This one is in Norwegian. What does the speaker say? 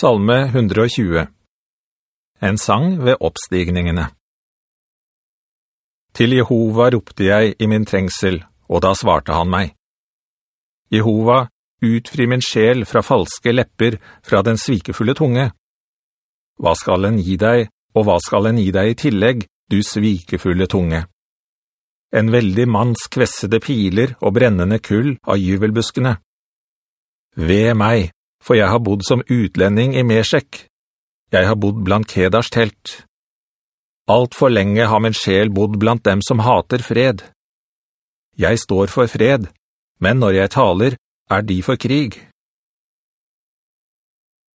Salme 120 En sang ved oppstigningene Til Jehova ropte jeg i min trengsel, og da svarte han meg. Jehova, utfri min sjel fra falske lepper, fra den svikefulle tunge. Hva skal en gi deg, og hva skal en gi deg i tillegg, du svikefulle tunge? En veldig manns kvessede piler og brennende kull av juvelbuskene. Ved meg, for jeg har bodd som utlending i Meshek. Jeg har bodd blant Kedars telt. Alt for lenge har min sjel bodd blant dem som hater fred. Jeg står for fred, men når jeg taler, er de for krig.